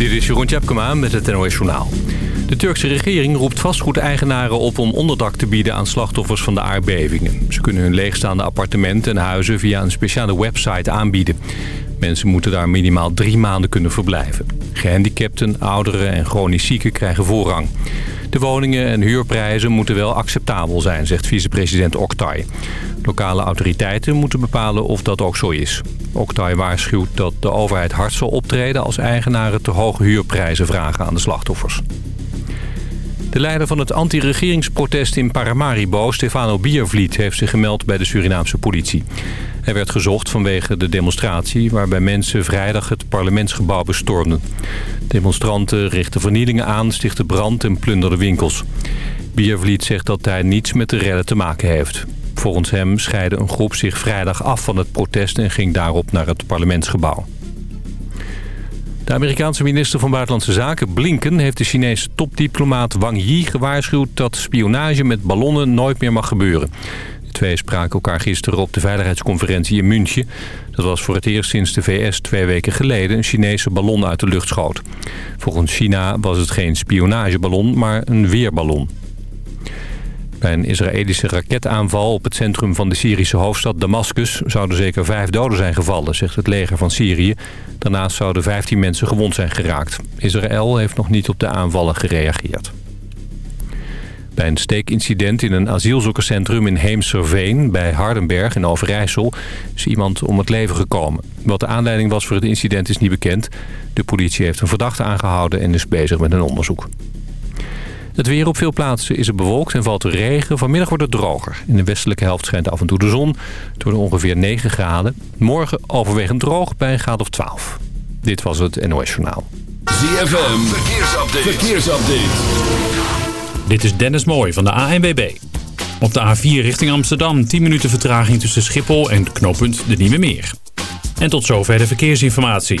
Dit is Jeroen Tjepkema met het NOS Journaal. De Turkse regering roept vastgoedeigenaren op om onderdak te bieden aan slachtoffers van de aardbevingen. Ze kunnen hun leegstaande appartementen en huizen via een speciale website aanbieden. Mensen moeten daar minimaal drie maanden kunnen verblijven. Gehandicapten, ouderen en chronisch zieken krijgen voorrang. De woningen en huurprijzen moeten wel acceptabel zijn, zegt vicepresident Oktay. Lokale autoriteiten moeten bepalen of dat ook zo is. Oktay waarschuwt dat de overheid hard zal optreden als eigenaren te hoge huurprijzen vragen aan de slachtoffers. De leider van het anti-regeringsprotest in Paramaribo, Stefano Biervliet, heeft zich gemeld bij de Surinaamse politie. Hij werd gezocht vanwege de demonstratie waarbij mensen vrijdag het parlementsgebouw bestormden. Demonstranten richtten vernielingen aan, stichtten brand en plunderden winkels. Biervliet zegt dat hij niets met de redden te maken heeft. Volgens hem scheidde een groep zich vrijdag af van het protest en ging daarop naar het parlementsgebouw. De Amerikaanse minister van Buitenlandse Zaken, Blinken... heeft de Chinese topdiplomaat Wang Yi gewaarschuwd... dat spionage met ballonnen nooit meer mag gebeuren. De twee spraken elkaar gisteren op de veiligheidsconferentie in München. Dat was voor het eerst sinds de VS twee weken geleden... een Chinese ballon uit de lucht schoot. Volgens China was het geen spionageballon, maar een weerballon. Bij een Israëlische raketaanval op het centrum van de Syrische hoofdstad Damascus... zouden zeker vijf doden zijn gevallen, zegt het leger van Syrië. Daarnaast zouden 15 mensen gewond zijn geraakt. Israël heeft nog niet op de aanvallen gereageerd. Bij een steekincident in een asielzoekerscentrum in Heemserveen... bij Hardenberg in Overijssel is iemand om het leven gekomen. Wat de aanleiding was voor het incident is niet bekend. De politie heeft een verdachte aangehouden en is bezig met een onderzoek. Het weer op veel plaatsen is er bewolkt en valt er regen. Vanmiddag wordt het droger. In de westelijke helft schijnt af en toe de zon. Het wordt ongeveer 9 graden. Morgen overwegend droog bij een graad of 12. Dit was het NOS Journaal. ZFM, verkeersupdate. verkeersupdate. Dit is Dennis Mooij van de ANWB. Op de A4 richting Amsterdam 10 minuten vertraging tussen Schiphol en knooppunt de Nieuwe Meer. En tot zover de verkeersinformatie.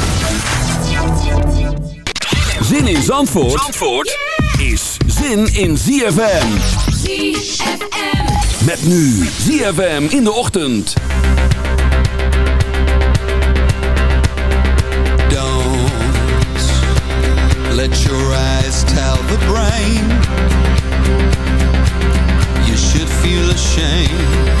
Zin in Zandvoort, Zandvoort is zin in ZFM. ZFM. Met nu ZFM in de ochtend. Don't let your eyes tell the brain You should feel ashamed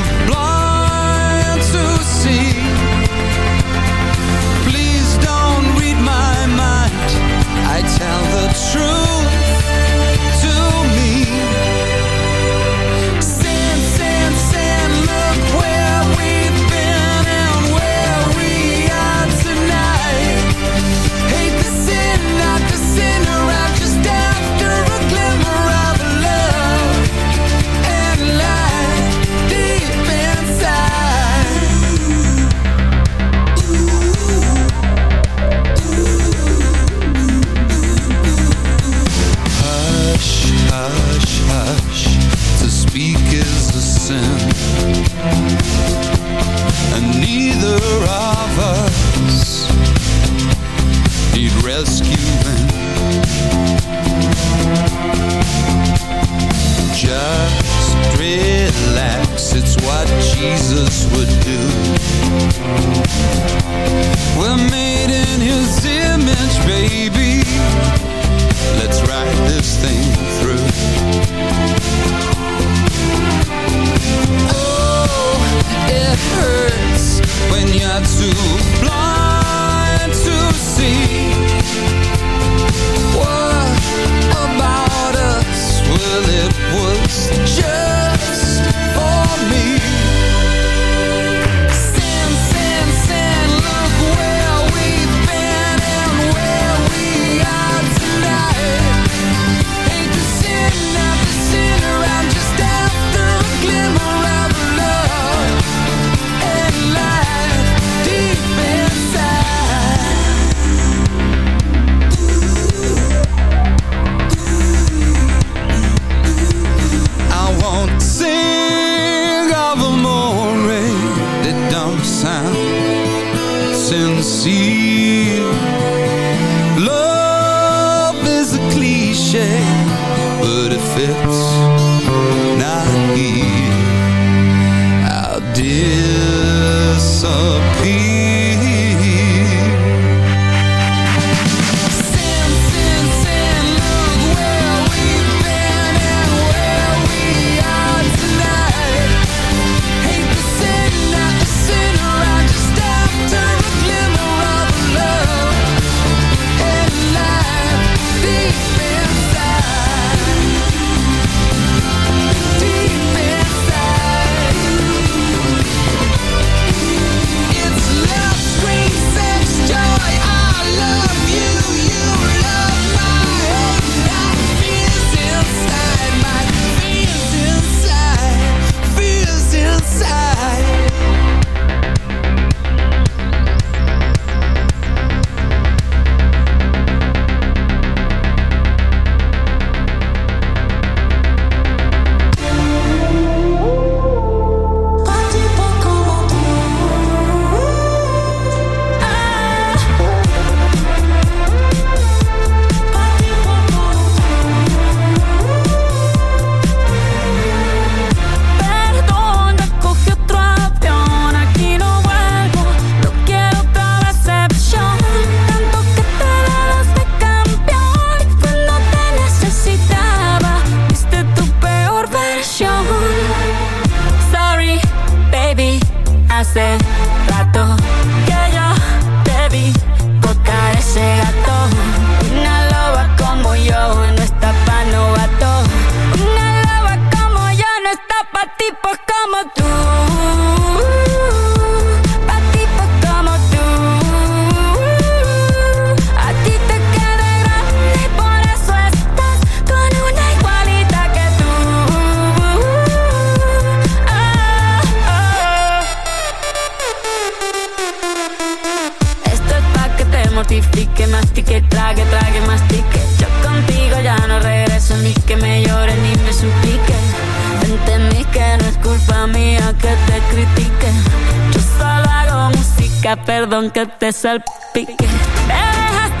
es el pique. Me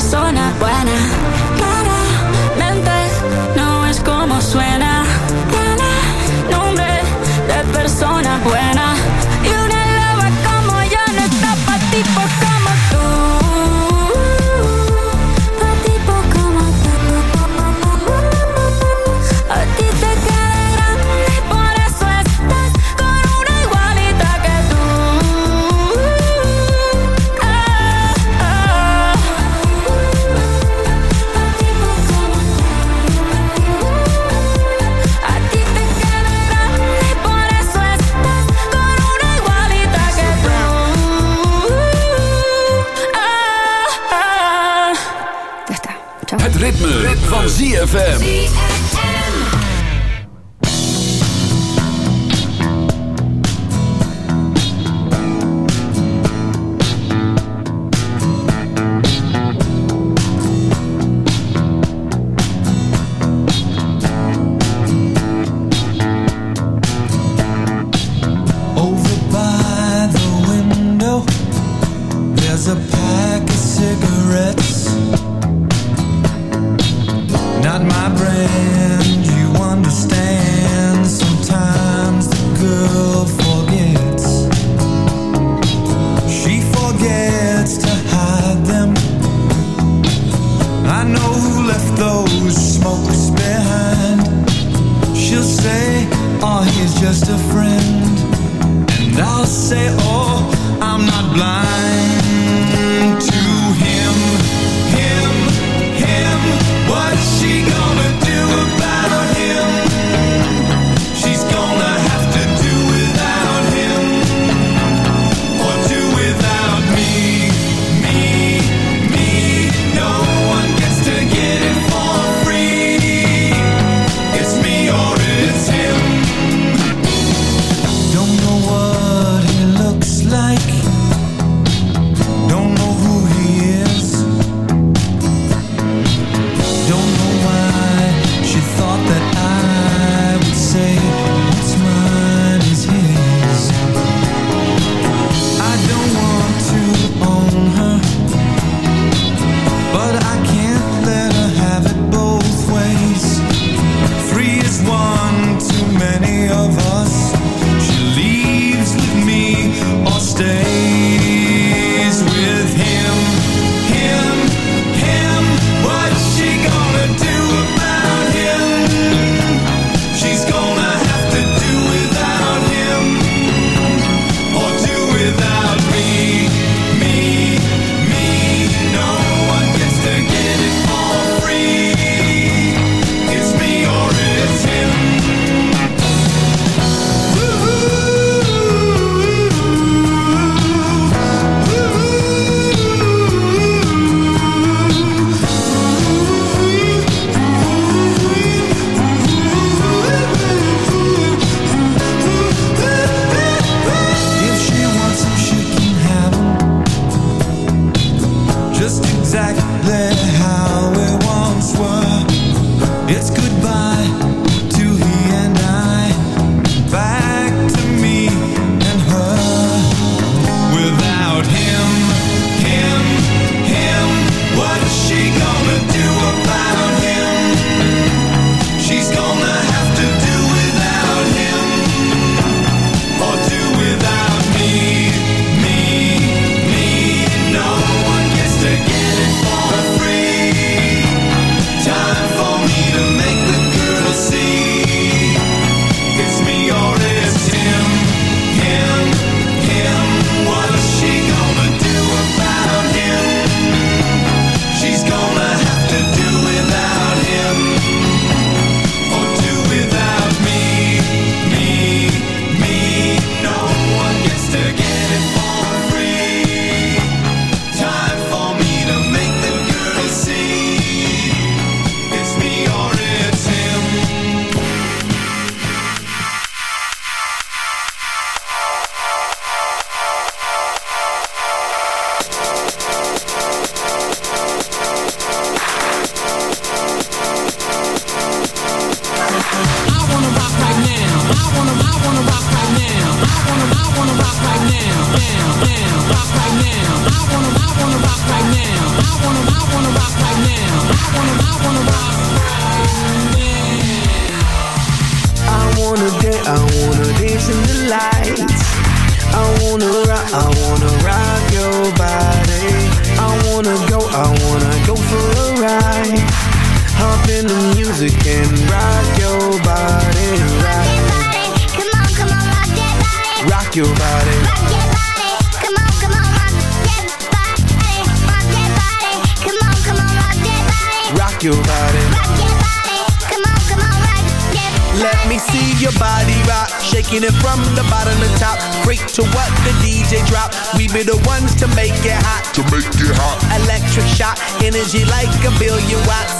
persona buena. Claramente no es como suena. Tiene nombre de persona buena. ZFM. I know who left those smokes behind. She'll say, oh, he's just a friend. And I'll say, oh, I'm not blind to him Him, him, what's she gonna do about In the music and rock your body. Rock, body. Come on, come on, rock that body. Rock your body. Rock that body. Come on, come on, rock that body. Rock your body. Rock body. Come on, come on, rock that body. Let me see your body rock, shaking it from the bottom to top. To what the DJ drop. We be the ones to make it hot. To make it hot. Electric shock, energy like a billion watts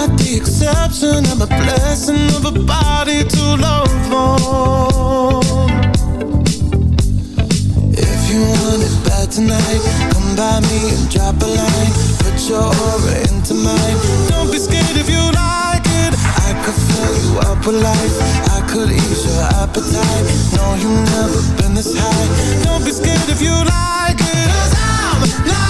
Not the exception, I'm a blessing of a body to love on. If you want it bad tonight, come by me and drop a line. Put your aura into mine. Don't be scared if you like it. I could fill you up with life. I could ease your appetite. No, you've never been this high. Don't be scared if you like it. Cause I'm not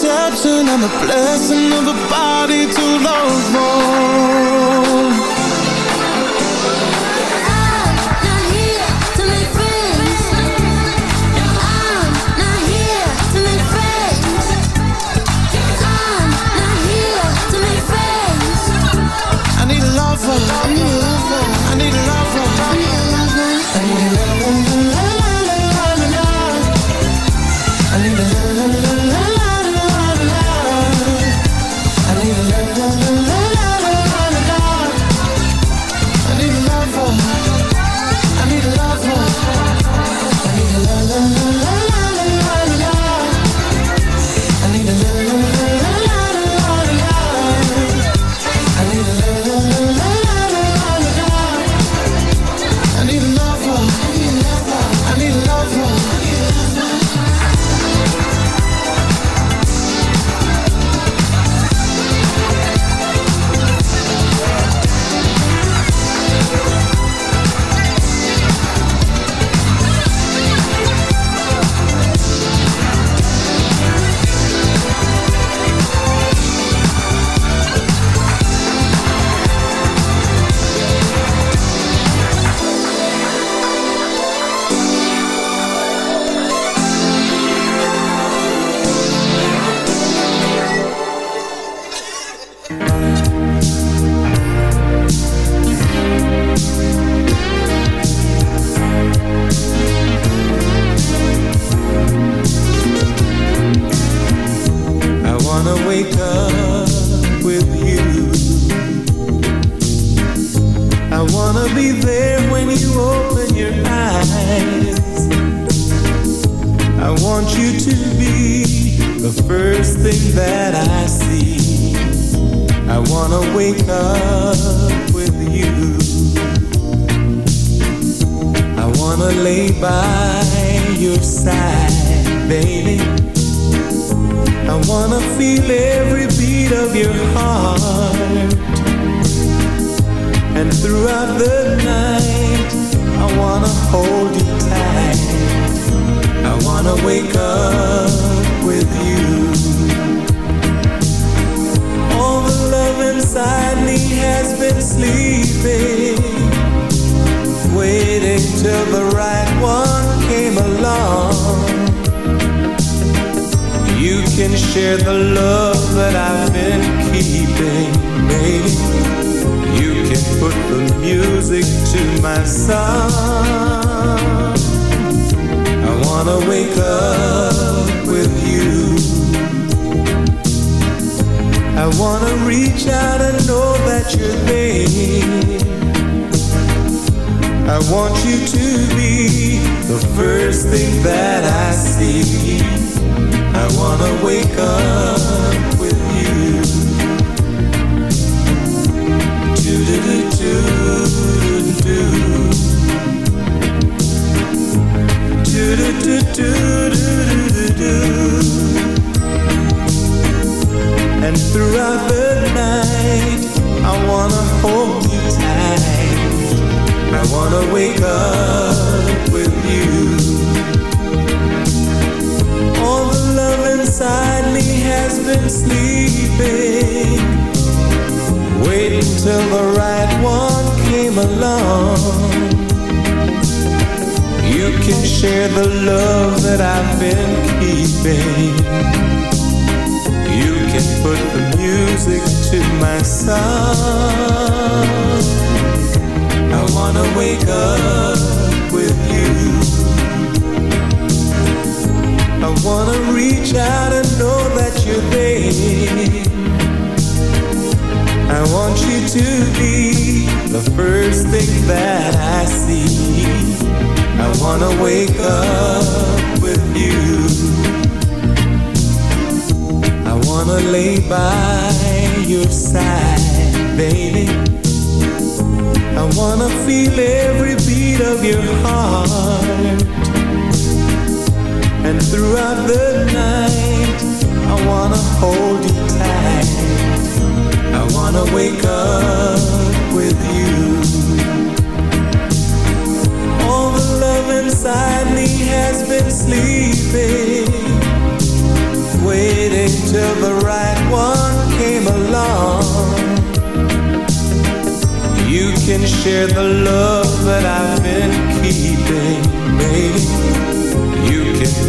deception I'm a blessing of a body to love more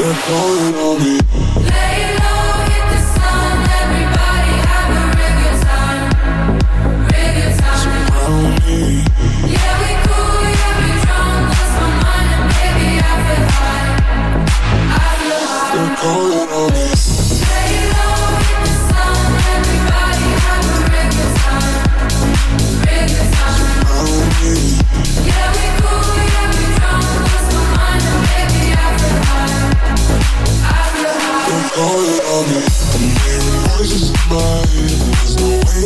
They're calling on me.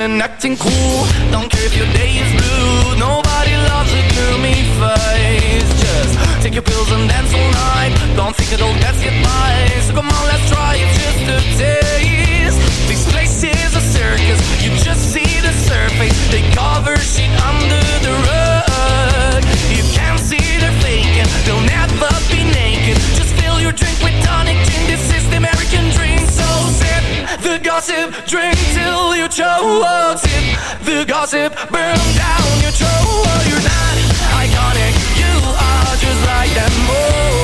and acting cool. Don't care if your day is blue. Nobody loves a gloomy face. Just take your pills and dance all night. Don't think it'll get you advice. So come on, let's try it just a taste. loves it. The gossip burn down your troll. You're not iconic. You are just like them. Oh.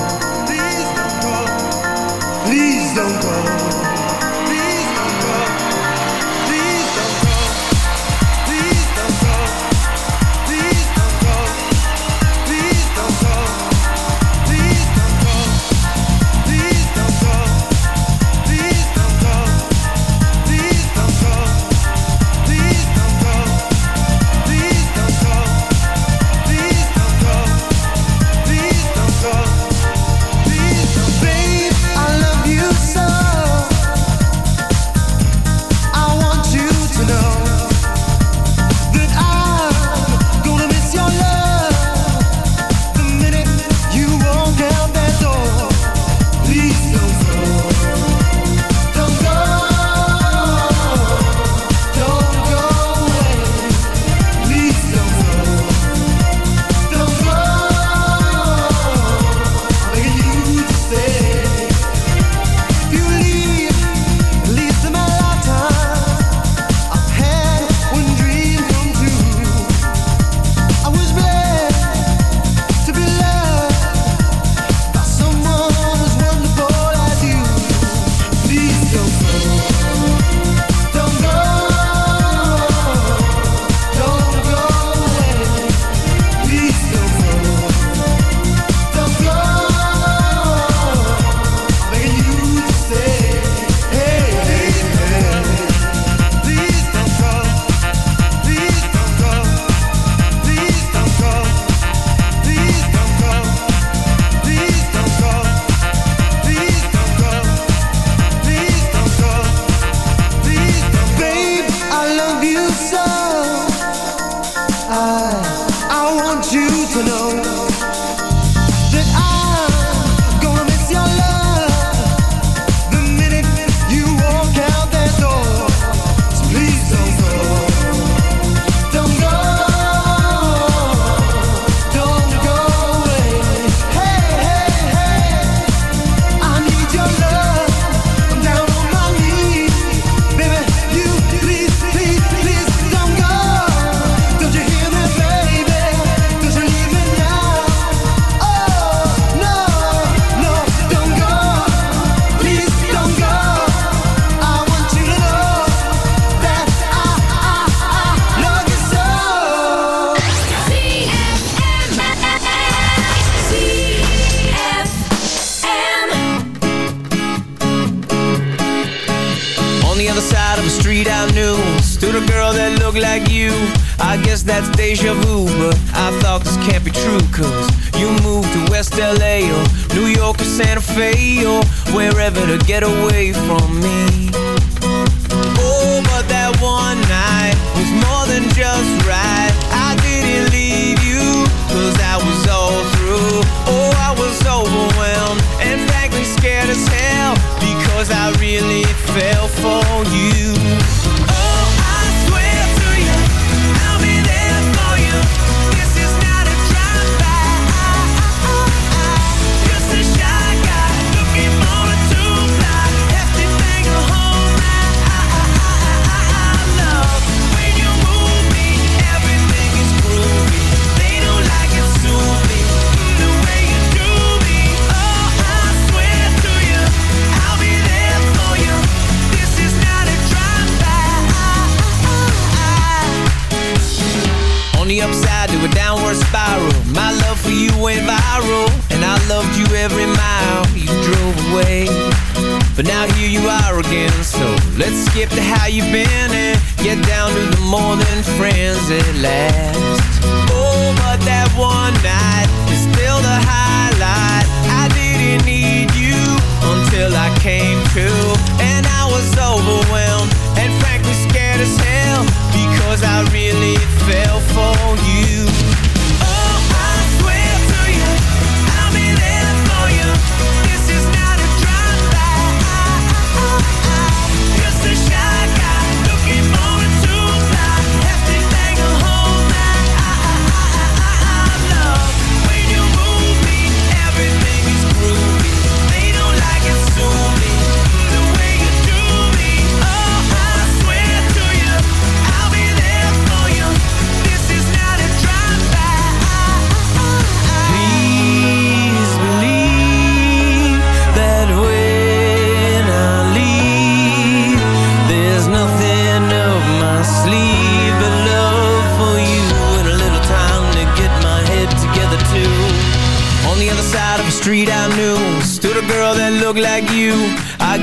não vão.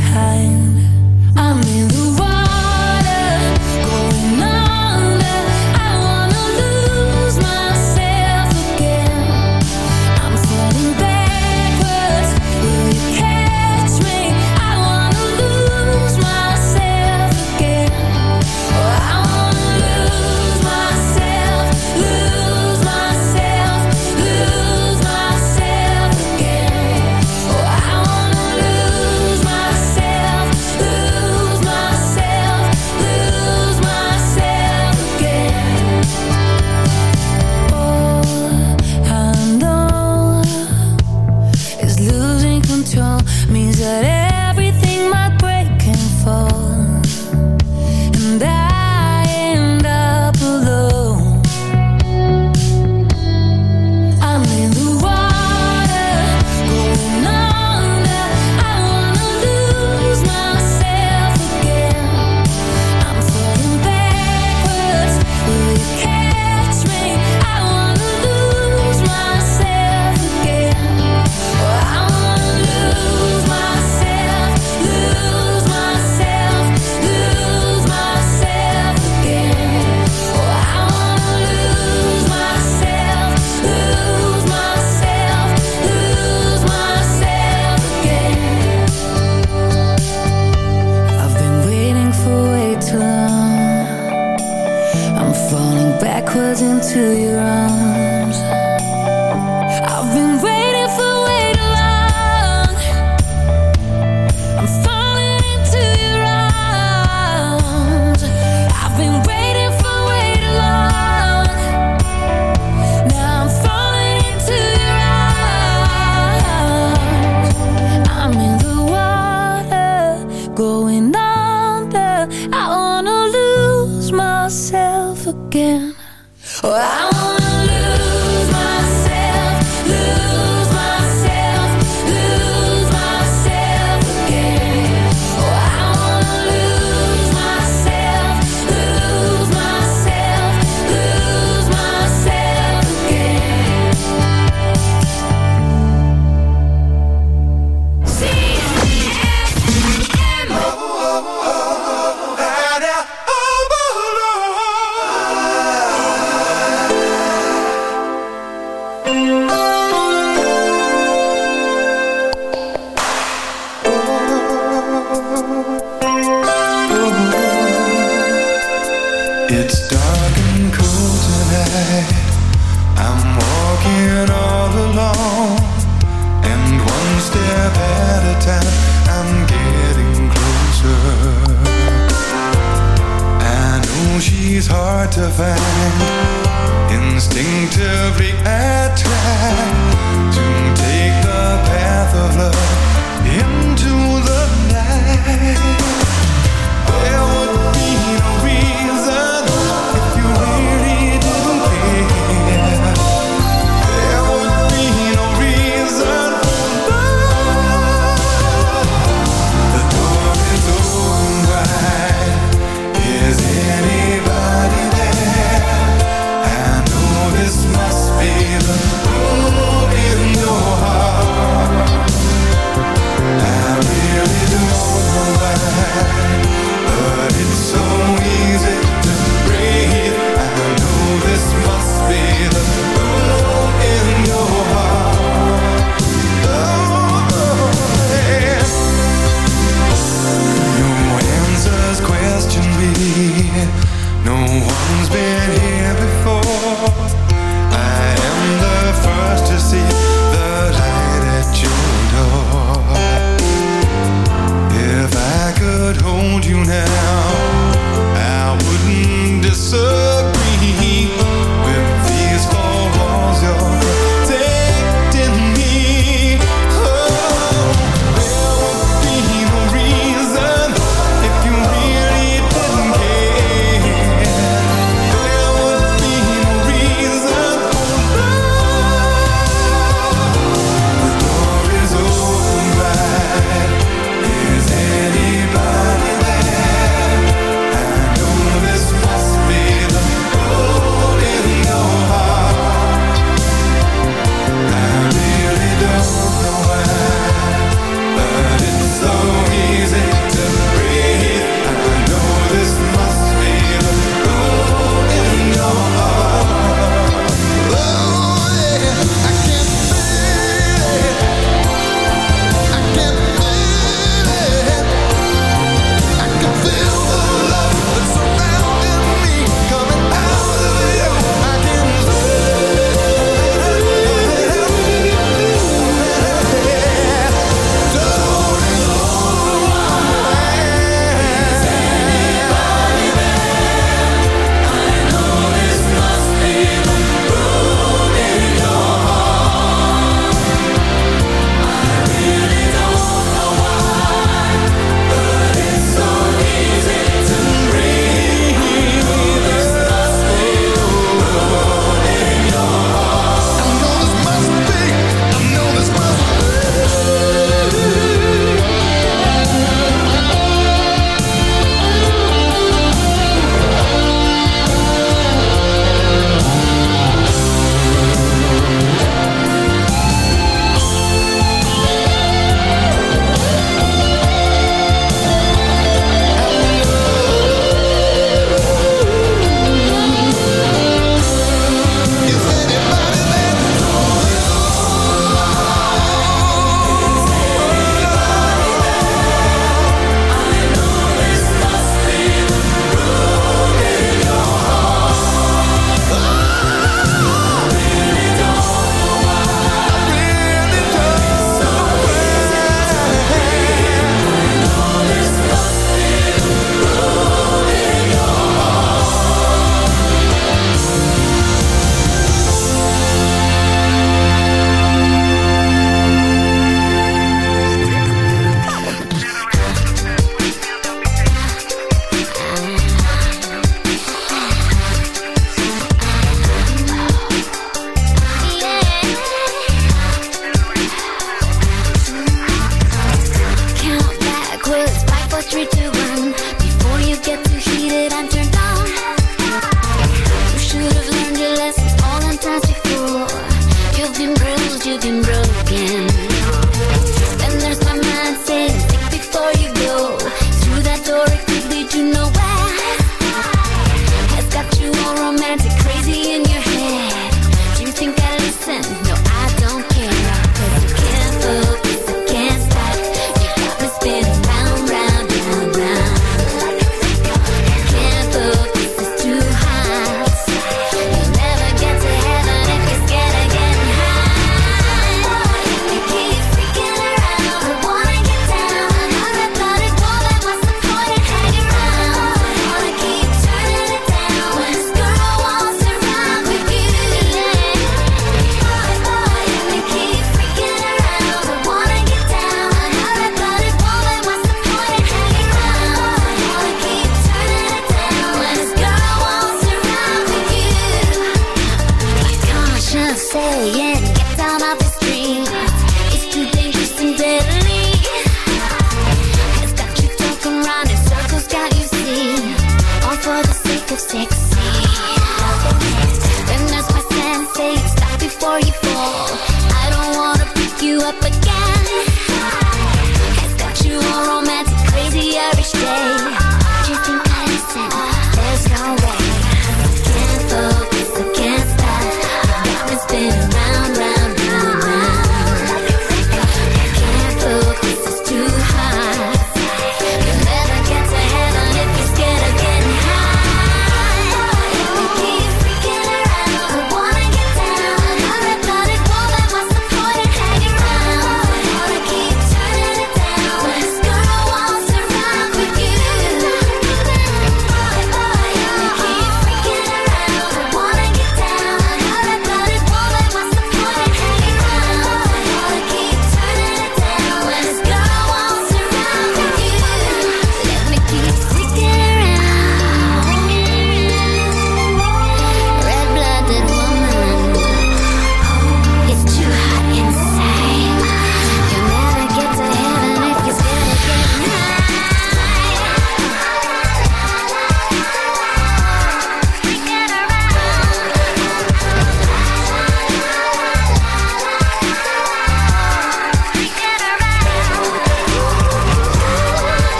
behind. I'm in